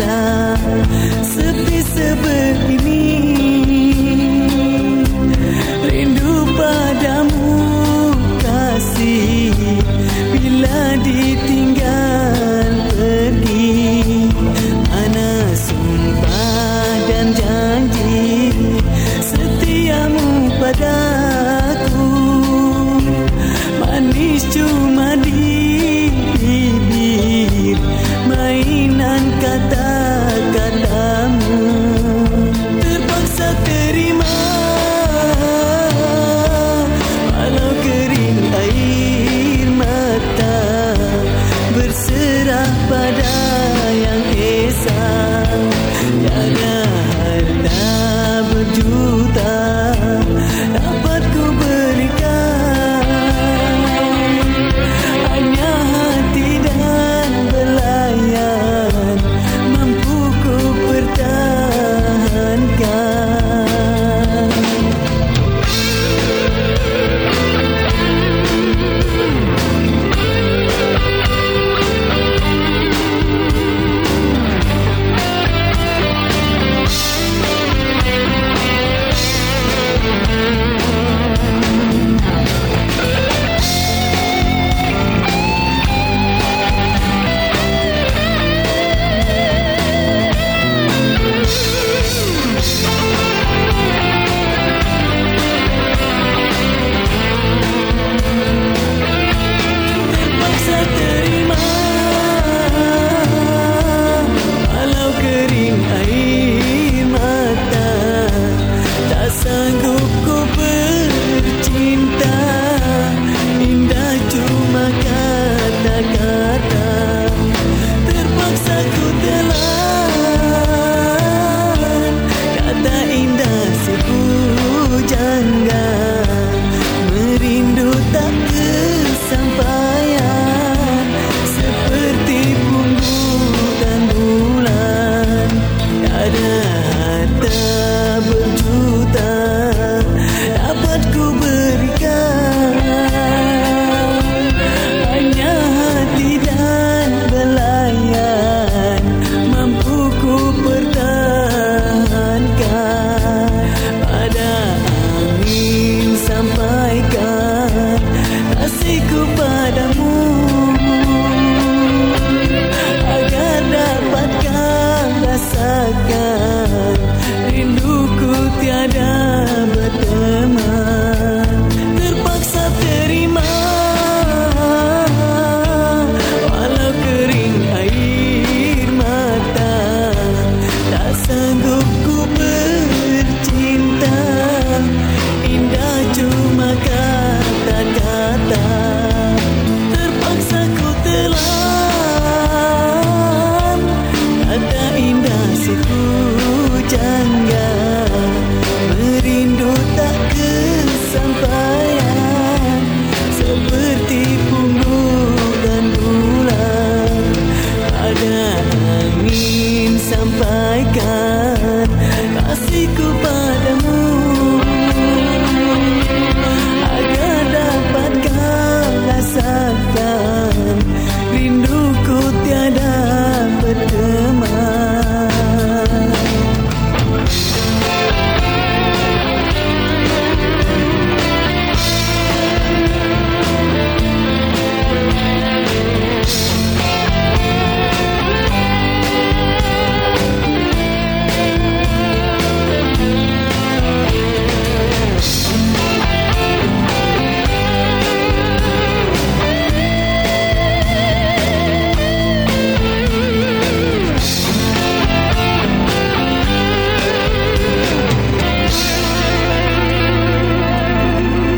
sebab sebab but a